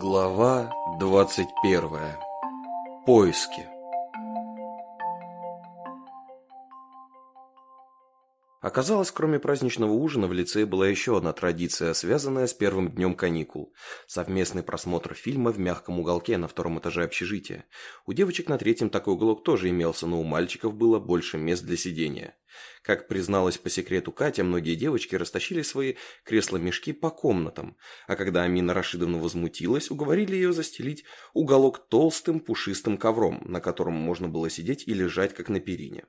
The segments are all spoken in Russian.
Глава 21. Поиски. Оказалось, кроме праздничного ужина, в лицее была еще одна традиция, связанная с первым днем каникул. Совместный просмотр фильма в мягком уголке на втором этаже общежития. У девочек на третьем такой уголок тоже имелся, но у мальчиков было больше мест для сидения. Как призналась по секрету Катя, многие девочки растащили свои кресла-мешки по комнатам, а когда Амина Рашидовна возмутилась, уговорили ее застелить уголок толстым пушистым ковром, на котором можно было сидеть и лежать, как на перине.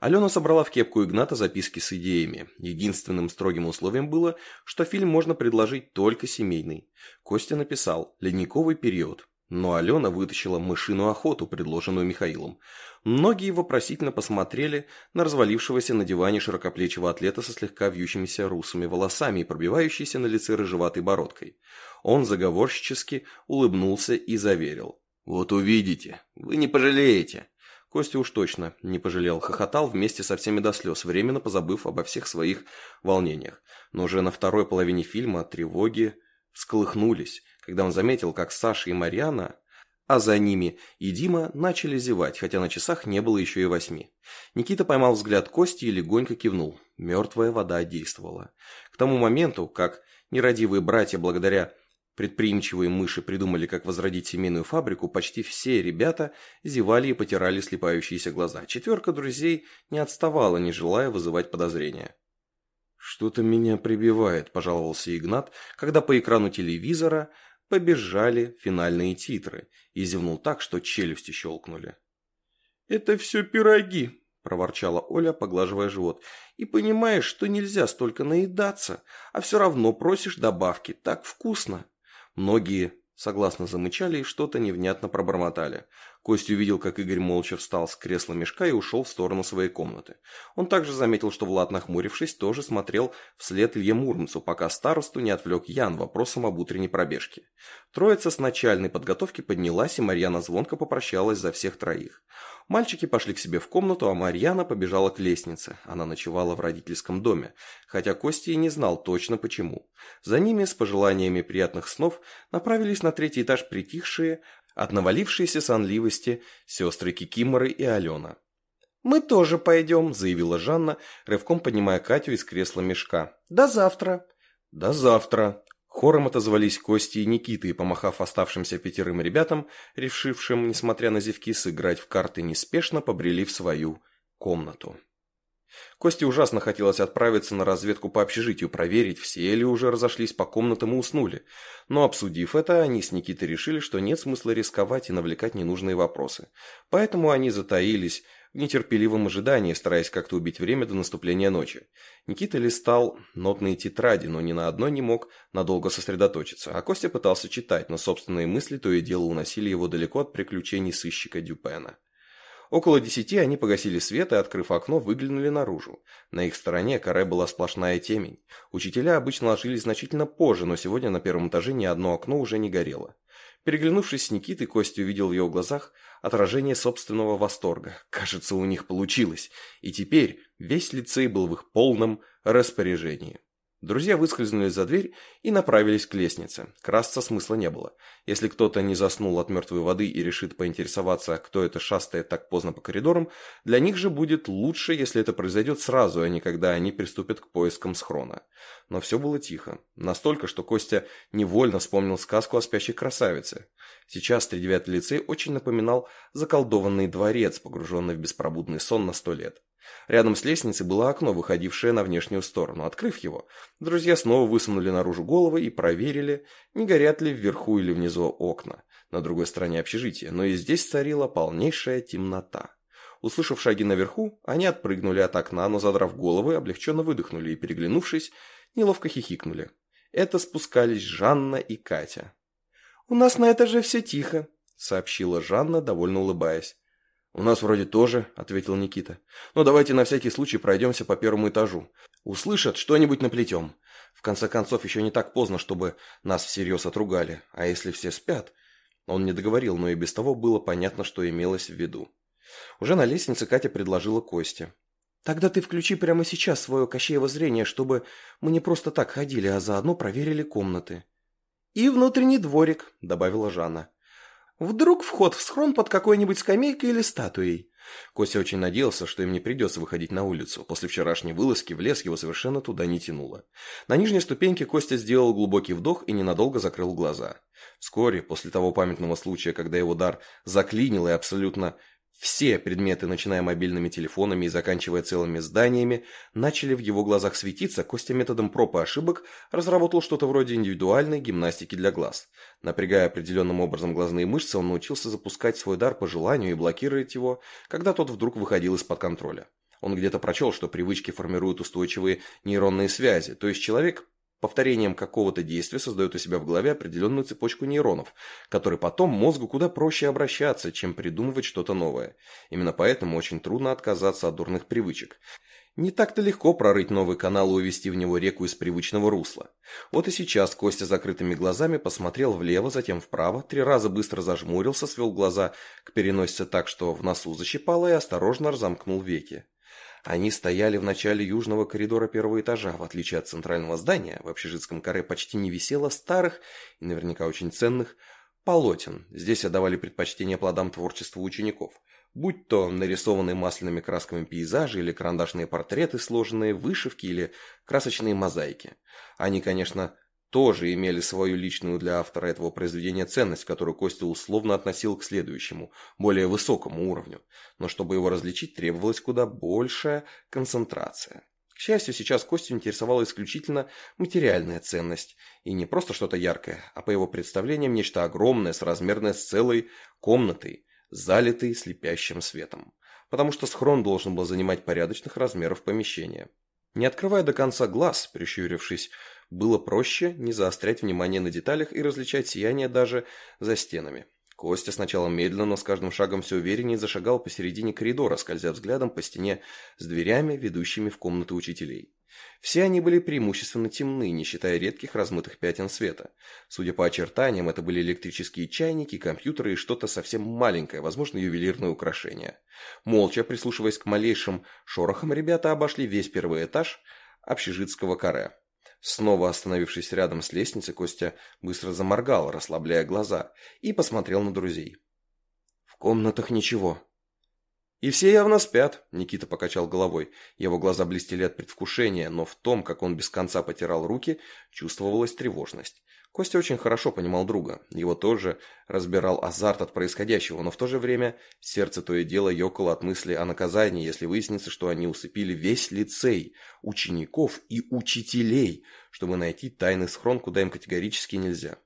Алена собрала в кепку Игната записки с идеями. Единственным строгим условием было, что фильм можно предложить только семейный. Костя написал «Ледниковый период». Но Алена вытащила «Мышиную охоту», предложенную Михаилом. Многие вопросительно посмотрели на развалившегося на диване широкоплечего атлета со слегка вьющимися русыми волосами и пробивающейся на лице рыжеватой бородкой. Он заговорщически улыбнулся и заверил. «Вот увидите, вы не пожалеете». Костя уж точно не пожалел, хохотал вместе со всеми до слез, временно позабыв обо всех своих волнениях. Но уже на второй половине фильма тревоги всколыхнулись, когда он заметил, как Саша и Марьяна, а за ними и Дима начали зевать, хотя на часах не было еще и восьми. Никита поймал взгляд Кости и легонько кивнул. Мертвая вода действовала. К тому моменту, как нерадивые братья благодаря Предприимчивые мыши придумали, как возродить семейную фабрику, почти все ребята зевали и потирали слепающиеся глаза. Четверка друзей не отставала, не желая вызывать подозрения. «Что-то меня прибивает», – пожаловался Игнат, когда по экрану телевизора побежали финальные титры и зевнул так, что челюсти щелкнули. «Это все пироги», – проворчала Оля, поглаживая живот. «И понимаешь, что нельзя столько наедаться, а все равно просишь добавки, так вкусно». Многие согласно замычали и что-то невнятно пробормотали. Костя увидел, как Игорь молча встал с кресла мешка и ушел в сторону своей комнаты. Он также заметил, что Влад, нахмурившись, тоже смотрел вслед Илье Муромцу, пока старосту не отвлек Ян вопросом об утренней пробежке. Троица с начальной подготовки поднялась, и Марьяна звонко попрощалась за всех троих. Мальчики пошли к себе в комнату, а Марьяна побежала к лестнице. Она ночевала в родительском доме, хотя Костя и не знал точно почему. За ними, с пожеланиями приятных снов, направились на третий этаж притихшие, от навалившейся сонливости сестры Кикиморы и Алена. «Мы тоже пойдем», – заявила Жанна, рывком поднимая Катю из кресла мешка. «До завтра». «До завтра», Хором отозвались Кости и Никита и, помахав оставшимся пятерым ребятам, решившим, несмотря на зевки, сыграть в карты неспешно, побрели в свою комнату. Косте ужасно хотелось отправиться на разведку по общежитию, проверить, все ли уже разошлись по комнатам и уснули. Но обсудив это, они с Никитой решили, что нет смысла рисковать и навлекать ненужные вопросы. Поэтому они затаились в нетерпеливом ожидании, стараясь как-то убить время до наступления ночи. Никита листал нотные тетради, но ни на одной не мог надолго сосредоточиться. А Костя пытался читать, но собственные мысли то и дело уносили его далеко от приключений сыщика Дюпена. Около десяти они погасили свет и, открыв окно, выглянули наружу. На их стороне каре была сплошная темень. Учителя обычно ложились значительно позже, но сегодня на первом этаже ни одно окно уже не горело. Переглянувшись с Никитой, Костя увидел в его глазах отражение собственного восторга. Кажется, у них получилось. И теперь весь лицей был в их полном распоряжении. Друзья выскользнули за дверь и направились к лестнице. Красться смысла не было. Если кто-то не заснул от мертвой воды и решит поинтересоваться, кто это шастает так поздно по коридорам, для них же будет лучше, если это произойдет сразу, а не когда они приступят к поискам схрона. Но все было тихо. Настолько, что Костя невольно вспомнил сказку о спящей красавице. Сейчас тридевятый лицей очень напоминал заколдованный дворец, погруженный в беспробудный сон на сто лет. Рядом с лестницей было окно, выходившее на внешнюю сторону. Открыв его, друзья снова высунули наружу головы и проверили, не горят ли вверху или внизу окна, на другой стороне общежития, но и здесь царила полнейшая темнота. Услышав шаги наверху, они отпрыгнули от окна, но задрав головы, облегченно выдохнули и, переглянувшись, неловко хихикнули. Это спускались Жанна и Катя. «У нас на этаже все тихо», — сообщила Жанна, довольно улыбаясь. «У нас вроде тоже», — ответил Никита. «Но давайте на всякий случай пройдемся по первому этажу. Услышат, что-нибудь наплетем. В конце концов, еще не так поздно, чтобы нас всерьез отругали. А если все спят?» Он не договорил, но и без того было понятно, что имелось в виду. Уже на лестнице Катя предложила Косте. «Тогда ты включи прямо сейчас свое кощеево зрение, чтобы мы не просто так ходили, а заодно проверили комнаты». «И внутренний дворик», — добавила Жанна. «Вдруг вход в схрон под какой-нибудь скамейкой или статуей?» Костя очень надеялся, что им не придется выходить на улицу. После вчерашней вылазки в лес его совершенно туда не тянуло. На нижней ступеньке Костя сделал глубокий вдох и ненадолго закрыл глаза. Вскоре, после того памятного случая, когда его дар заклинил и абсолютно все предметы, начиная мобильными телефонами и заканчивая целыми зданиями, начали в его глазах светиться, Костя методом проб и ошибок разработал что-то вроде индивидуальной гимнастики для глаз. Напрягая определенным образом глазные мышцы, он научился запускать свой дар по желанию и блокировать его, когда тот вдруг выходил из-под контроля. Он где-то прочел, что привычки формируют устойчивые нейронные связи, то есть человек Повторением какого-то действия создает у себя в голове определенную цепочку нейронов, которой потом мозгу куда проще обращаться, чем придумывать что-то новое. Именно поэтому очень трудно отказаться от дурных привычек. Не так-то легко прорыть новый канал и увести в него реку из привычного русла. Вот и сейчас Костя закрытыми глазами посмотрел влево, затем вправо, три раза быстро зажмурился, свел глаза к переносице так, что в носу защипало и осторожно разомкнул веки. Они стояли в начале южного коридора первого этажа. В отличие от центрального здания, в общежитском каре почти не висело старых и наверняка очень ценных полотен. Здесь отдавали предпочтение плодам творчества учеников. Будь то нарисованные масляными красками пейзажи или карандашные портреты, сложенные вышивки или красочные мозаики. Они, конечно, тоже имели свою личную для автора этого произведения ценность, которую Костя условно относил к следующему, более высокому уровню. Но чтобы его различить, требовалась куда большая концентрация. К счастью, сейчас Костю интересовала исключительно материальная ценность. И не просто что-то яркое, а по его представлениям нечто огромное, соразмерное с целой комнатой, залитой слепящим светом. Потому что схрон должен был занимать порядочных размеров помещения. Не открывая до конца глаз, прищурившись, было проще не заострять внимание на деталях и различать сияние даже за стенами. Костя сначала медленно, но с каждым шагом все увереннее зашагал посередине коридора, скользя взглядом по стене с дверями, ведущими в комнаты учителей. Все они были преимущественно темны, не считая редких размытых пятен света. Судя по очертаниям, это были электрические чайники, компьютеры и что-то совсем маленькое, возможно, ювелирное украшение. Молча, прислушиваясь к малейшим шорохам, ребята обошли весь первый этаж общежитского каре. Снова остановившись рядом с лестницей, Костя быстро заморгал, расслабляя глаза, и посмотрел на друзей. «В комнатах ничего». «И все явно спят», — Никита покачал головой. Его глаза блестели от предвкушения, но в том, как он без конца потирал руки, чувствовалась тревожность. Костя очень хорошо понимал друга. Его тоже разбирал азарт от происходящего, но в то же время сердце то и дело ёкало от мысли о наказании, если выяснится, что они усыпили весь лицей, учеников и учителей, чтобы найти тайный схрон, куда им категорически нельзя.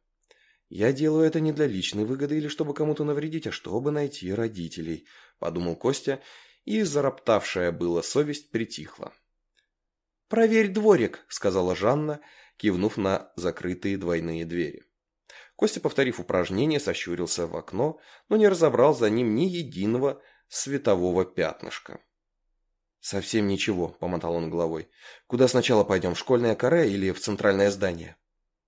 «Я делаю это не для личной выгоды или чтобы кому-то навредить, а чтобы найти родителей», – подумал Костя, и зароптавшая была совесть притихла. «Проверь дворик», – сказала Жанна, – кивнув на закрытые двойные двери. Костя, повторив упражнение, сощурился в окно, но не разобрал за ним ни единого светового пятнышка. «Совсем ничего», — помотал он головой. «Куда сначала пойдем, в школьное каре или в центральное здание?»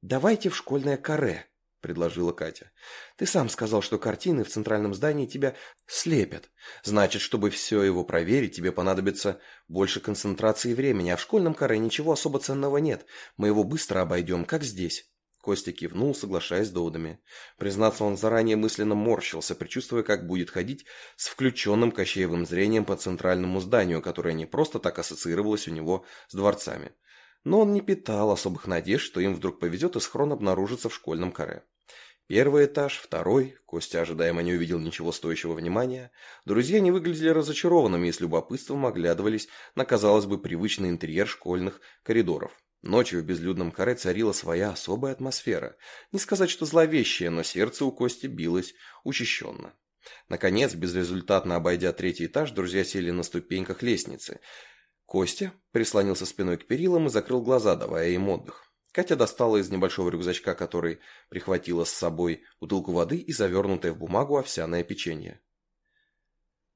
«Давайте в школьное каре», – предложила Катя. «Ты сам сказал, что картины в центральном здании тебя слепят. Значит, чтобы все его проверить, тебе понадобится больше концентрации времени, а в школьном каре ничего особо ценного нет. Мы его быстро обойдем, как здесь». Костя кивнул, соглашаясь с доводами. Признаться, он заранее мысленно морщился, предчувствуя, как будет ходить с включенным кощеевым зрением по центральному зданию, которое не просто так ассоциировалось у него с дворцами. Но он не питал особых надежд, что им вдруг повезет и схрон обнаружится в школьном каре. Первый этаж, второй, Костя ожидаемо не увидел ничего стоящего внимания. Друзья не выглядели разочарованными и с любопытством оглядывались на, казалось бы, привычный интерьер школьных коридоров. Ночью в безлюдном каре царила своя особая атмосфера. Не сказать, что зловещая, но сердце у Кости билось учащенно. Наконец, безрезультатно обойдя третий этаж, друзья сели на ступеньках лестницы. Костя прислонился спиной к перилам и закрыл глаза, давая им отдых. Катя достала из небольшого рюкзачка, который прихватила с собой, бутылку воды и завернутое в бумагу овсяное печенье.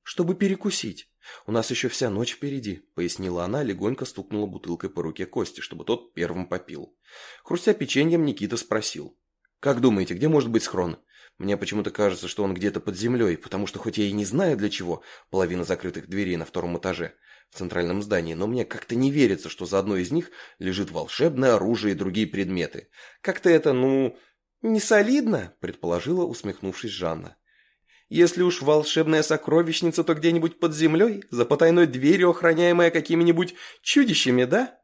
«Чтобы перекусить. У нас еще вся ночь впереди», — пояснила она, легонько стукнула бутылкой по руке Кости, чтобы тот первым попил. Хрустя печеньем, Никита спросил. «Как думаете, где может быть схрон? Мне почему-то кажется, что он где-то под землей, потому что хоть я и не знаю для чего половина закрытых дверей на втором этаже, в центральном здании, но мне как-то не верится, что за одной из них лежит волшебное оружие и другие предметы. Как-то это, ну, «Не солидно?» – предположила, усмехнувшись Жанна. «Если уж волшебная сокровищница, то где-нибудь под землей, за потайной дверью, охраняемая какими-нибудь чудищами, да?»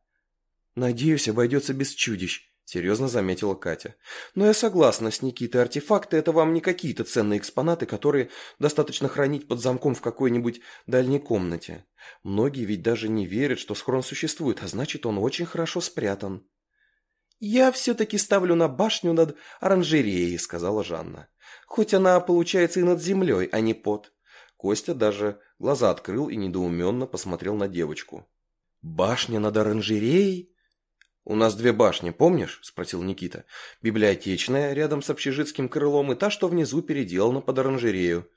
«Надеюсь, обойдется без чудищ», – серьезно заметила Катя. «Но я согласна с Никитой, артефакты – это вам не какие-то ценные экспонаты, которые достаточно хранить под замком в какой-нибудь дальней комнате. Многие ведь даже не верят, что схрон существует, а значит, он очень хорошо спрятан». «Я все-таки ставлю на башню над оранжереей», — сказала Жанна. «Хоть она получается и над землей, а не под». Костя даже глаза открыл и недоуменно посмотрел на девочку. «Башня над оранжереей?» «У нас две башни, помнишь?» – спросил Никита. «Библиотечная, рядом с общежитским крылом, и та, что внизу переделана под оранжерею».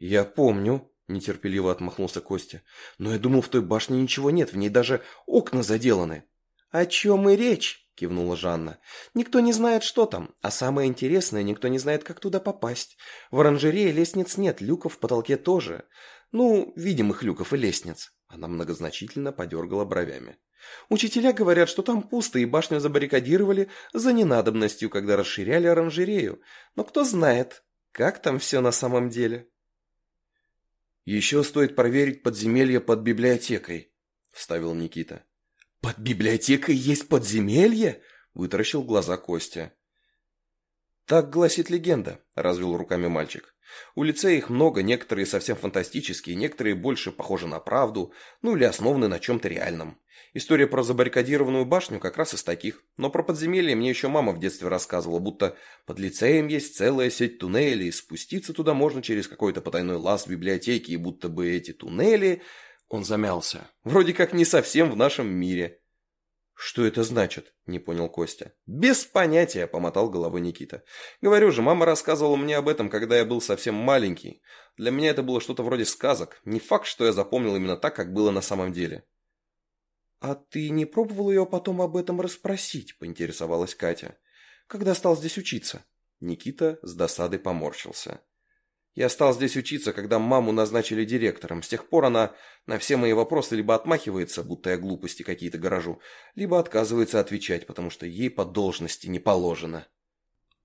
«Я помню», – нетерпеливо отмахнулся Костя. «Но я думал, в той башне ничего нет, в ней даже окна заделаны». «О чем и речь?» кивнула Жанна. «Никто не знает, что там, а самое интересное, никто не знает, как туда попасть. В оранжерее лестниц нет, люков в потолке тоже. Ну, видимых люков и лестниц». Она многозначительно подергала бровями. «Учителя говорят, что там пусто, и башню забаррикадировали за ненадобностью, когда расширяли оранжерею. Но кто знает, как там все на самом деле?» «Еще стоит проверить подземелье под библиотекой», — вставил Никита. «Под библиотекой есть подземелье?» – вытаращил глаза Костя. «Так гласит легенда», – развел руками мальчик. «У лицея их много, некоторые совсем фантастические, некоторые больше похожи на правду, ну или основаны на чем-то реальном. История про забаррикадированную башню как раз из таких, но про подземелье мне еще мама в детстве рассказывала, будто под лицеем есть целая сеть туннелей, спуститься туда можно через какой-то потайной лаз в библиотеке, и будто бы эти туннели он замялся. Вроде как не совсем в нашем мире. «Что это значит?» – не понял Костя. «Без понятия», – помотал головой Никита. «Говорю же, мама рассказывала мне об этом, когда я был совсем маленький. Для меня это было что-то вроде сказок. Не факт, что я запомнил именно так, как было на самом деле». «А ты не пробовал ее потом об этом расспросить?» – поинтересовалась Катя. «Когда стал здесь учиться?» Никита с досадой поморщился. Я стал здесь учиться, когда маму назначили директором. С тех пор она на все мои вопросы либо отмахивается, будто я глупости какие-то гаражу, либо отказывается отвечать, потому что ей по должности не положено.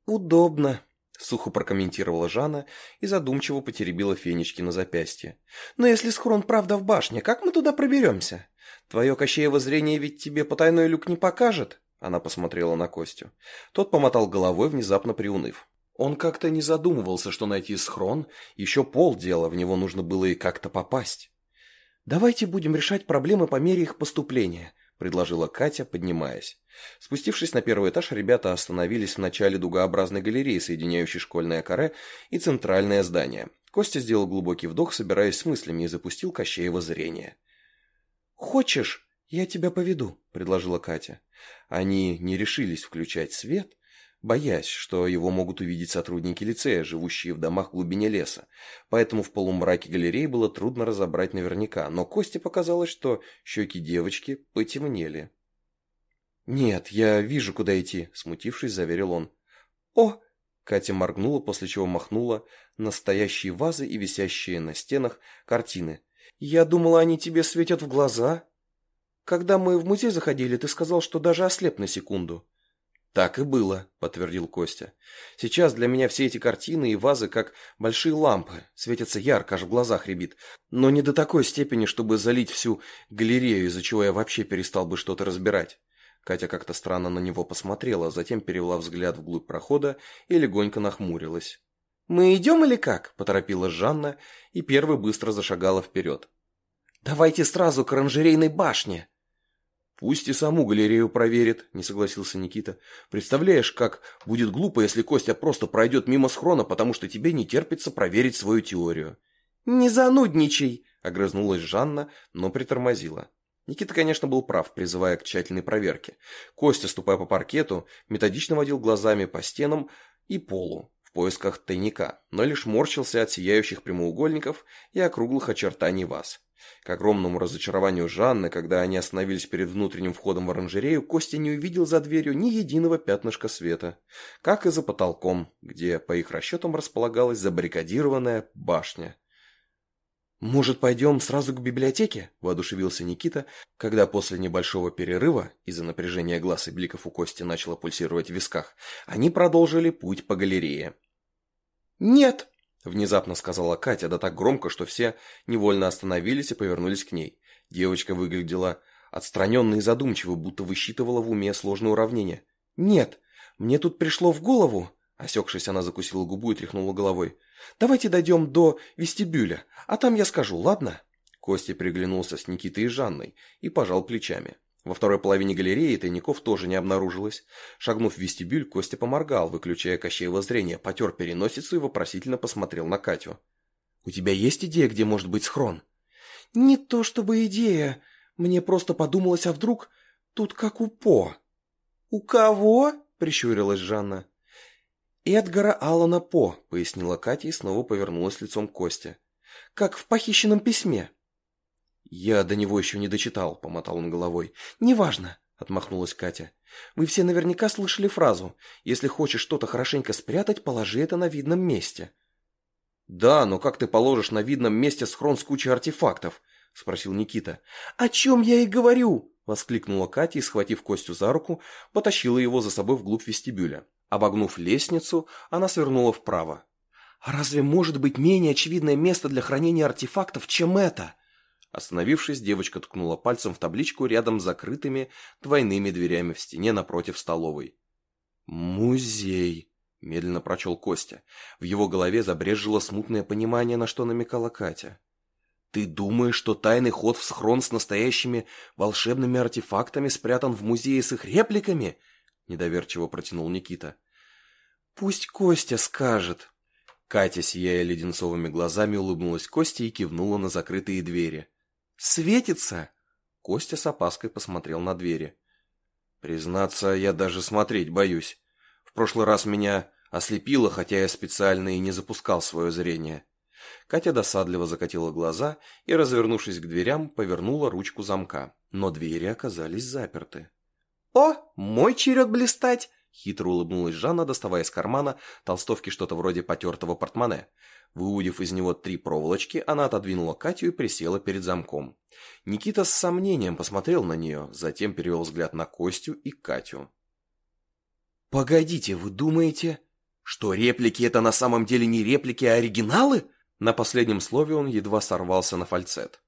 «Удобно», — сухо прокомментировала Жанна и задумчиво потеребила фенечки на запястье. «Но если схрон правда в башне, как мы туда проберемся? Твое кощеево зрение ведь тебе потайной люк не покажет?» Она посмотрела на Костю. Тот помотал головой, внезапно приуныв. Он как-то не задумывался, что найти схрон – еще полдела, в него нужно было и как-то попасть. «Давайте будем решать проблемы по мере их поступления», – предложила Катя, поднимаясь. Спустившись на первый этаж, ребята остановились в начале дугообразной галереи, соединяющей школьное каре и центральное здание. Костя сделал глубокий вдох, собираясь с мыслями, и запустил Кощеево зрение. «Хочешь, я тебя поведу», – предложила Катя. Они не решились включать свет, боясь, что его могут увидеть сотрудники лицея, живущие в домах в глубине леса. Поэтому в полумраке галереи было трудно разобрать наверняка, но Косте показалось, что щеки девочки потемнели. «Нет, я вижу, куда идти», — смутившись, заверил он. «О!» — Катя моргнула, после чего махнула настоящие вазы и висящие на стенах картины. «Я думала, они тебе светят в глаза. Когда мы в музей заходили, ты сказал, что даже ослеп на секунду». «Так и было», — подтвердил Костя. «Сейчас для меня все эти картины и вазы как большие лампы, светятся ярко, аж в глазах рябит, но не до такой степени, чтобы залить всю галерею, из-за чего я вообще перестал бы что-то разбирать». Катя как-то странно на него посмотрела, затем перевела взгляд вглубь прохода и легонько нахмурилась. «Мы идем или как?» – поторопила Жанна и первой быстро зашагала вперед. «Давайте сразу к оранжерейной башне!» «Пусть и саму галерею проверит», – не согласился Никита. «Представляешь, как будет глупо, если Костя просто пройдет мимо схрона, потому что тебе не терпится проверить свою теорию». «Не занудничай», – огрызнулась Жанна, но притормозила. Никита, конечно, был прав, призывая к тщательной проверке. Костя, ступая по паркету, методично водил глазами по стенам и полу в поисках тайника, но лишь морщился от сияющих прямоугольников и округлых очертаний ваз. К огромному разочарованию Жанны, когда они остановились перед внутренним входом в оранжерею, Костя не увидел за дверью ни единого пятнышка света, как и за потолком, где, по их расчетам, располагалась забаррикадированная башня. «Может, пойдем сразу к библиотеке?» – воодушевился Никита, когда после небольшого перерыва, из-за напряжения глаз и бликов у Кости начало пульсировать в висках, они продолжили путь по галерее. «Нет!» – внезапно сказала Катя, да так громко, что все невольно остановились и повернулись к ней. Девочка выглядела отстраненно и задумчиво, будто высчитывала в уме сложное уравнение. «Нет, мне тут пришло в голову...» Осекшись, она закусила губу и тряхнула головой. «Давайте дойдем до вестибюля, а там я скажу, ладно?» Костя приглянулся с Никитой и Жанной и пожал плечами. Во второй половине галереи тайников тоже не обнаружилось. Шагнув в вестибюль, Костя поморгал, выключая Кощеево зрение, потер переносицу и вопросительно посмотрел на Катю. «У тебя есть идея, где может быть схрон?» «Не то чтобы идея. Мне просто подумалось, а вдруг тут как у По». «У кого?» – прищурилась Жанна. «Эдгара Аллана По», — пояснила Катя и снова повернулась лицом к Косте. «Как в похищенном письме». «Я до него еще не дочитал», — помотал он головой. «Неважно», — отмахнулась Катя. «Вы все наверняка слышали фразу «Если хочешь что-то хорошенько спрятать, положи это на видном месте». «Да, но как ты положишь на видном месте схрон с кучей артефактов?» — спросил Никита. «О чем я и говорю!» — воскликнула Катя и, схватив Костю за руку, потащила его за собой вглубь вестибюля. Обогнув лестницу, она свернула вправо. «А разве может быть менее очевидное место для хранения артефактов, чем это?» Остановившись, девочка ткнула пальцем в табличку рядом с закрытыми двойными дверями в стене напротив столовой. «Музей», — медленно прочел Костя. В его голове забрежило смутное понимание, на что намекала Катя. «Ты думаешь, что тайный ход в схрон с настоящими волшебными артефактами спрятан в музее с их репликами?» недоверчиво протянул Никита. Пусть Костя скажет. Катя, сияя леденцовыми глазами, улыбнулась Косте и кивнула на закрытые двери. Светится? Костя с опаской посмотрел на двери. Признаться, я даже смотреть боюсь. В прошлый раз меня ослепило, хотя я специально и не запускал свое зрение. Катя досадливо закатила глаза и, развернувшись к дверям, повернула ручку замка, но двери оказались заперты. «О, мой черед блистать!» Хитро улыбнулась Жанна, доставая из кармана толстовки что-то вроде потертого портмоне. Выудив из него три проволочки, она отодвинула Катю и присела перед замком. Никита с сомнением посмотрел на нее, затем перевел взгляд на Костю и Катю. «Погодите, вы думаете, что реплики это на самом деле не реплики, а оригиналы?» На последнем слове он едва сорвался на фальцет.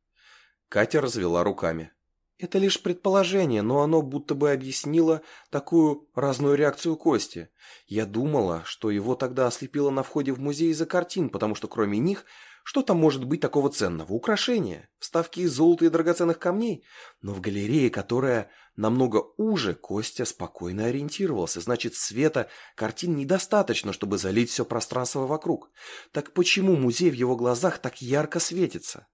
Катя развела руками. Это лишь предположение, но оно будто бы объяснило такую разную реакцию Кости. Я думала, что его тогда ослепило на входе в музей из-за картин, потому что кроме них что там может быть такого ценного? Украшения, вставки из золота и драгоценных камней. Но в галерее, которая намного уже, Костя спокойно ориентировался. Значит, света картин недостаточно, чтобы залить все пространство вокруг. Так почему музей в его глазах так ярко светится?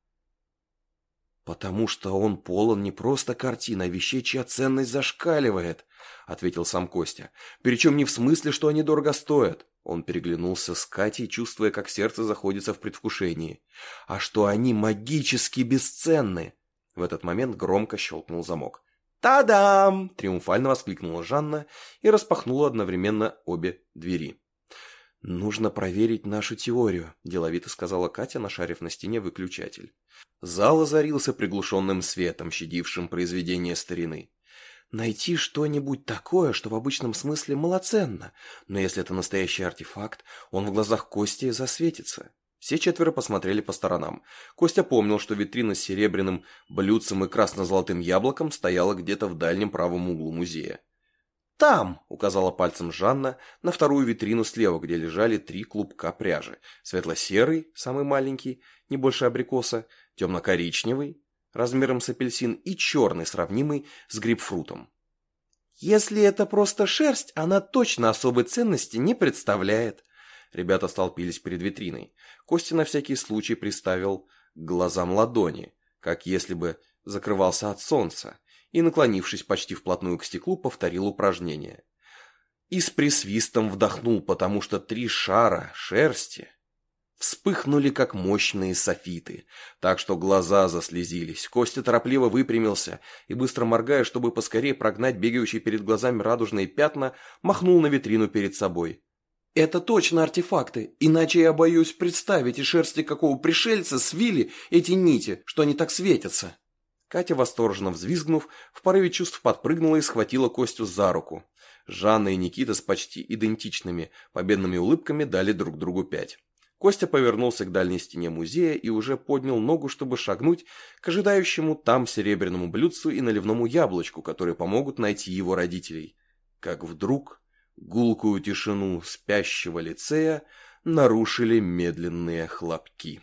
«Потому что он полон не просто картин, а вещей, чья ценность зашкаливает», — ответил сам Костя. «Причем не в смысле, что они дорого стоят». Он переглянулся с Катей, чувствуя, как сердце заходится в предвкушении. «А что они магически бесценны!» В этот момент громко щелкнул замок. «Та-дам!» — триумфально воскликнула Жанна и распахнула одновременно обе двери. «Нужно проверить нашу теорию», – деловито сказала Катя, нашарив на стене выключатель. Зал озарился приглушенным светом, щадившим произведение старины. «Найти что-нибудь такое, что в обычном смысле малоценно, но если это настоящий артефакт, он в глазах Кости засветится». Все четверо посмотрели по сторонам. Костя помнил, что витрина с серебряным блюдцем и красно-золотым яблоком стояла где-то в дальнем правом углу музея. «Там!» — указала пальцем Жанна на вторую витрину слева, где лежали три клубка пряжи. Светло-серый, самый маленький, не больше абрикоса, темно-коричневый, размером с апельсин, и черный, сравнимый с грейпфрутом. «Если это просто шерсть, она точно особой ценности не представляет». Ребята столпились перед витриной. Костя на всякий случай приставил к глазам ладони, как если бы закрывался от солнца, и, наклонившись почти вплотную к стеклу, повторил упражнение. И с присвистом вдохнул, потому что три шара шерсти вспыхнули, как мощные софиты, так что глаза заслезились. Костя торопливо выпрямился и, быстро моргая, чтобы поскорее прогнать бегающие перед глазами радужные пятна, махнул на витрину перед собой. Это точно артефакты, иначе я боюсь представить из шерсти какого пришельца свили эти нити, что они так светятся. Катя, восторженно взвизгнув, в порыве чувств подпрыгнула и схватила Костю за руку. Жанна и Никита с почти идентичными победными улыбками дали друг другу пять. Костя повернулся к дальней стене музея и уже поднял ногу, чтобы шагнуть к ожидающему там серебряному блюдцу и наливному яблочку, которые помогут найти его родителей. Как вдруг гулкую тишину спящего лицея нарушили медленные хлопки.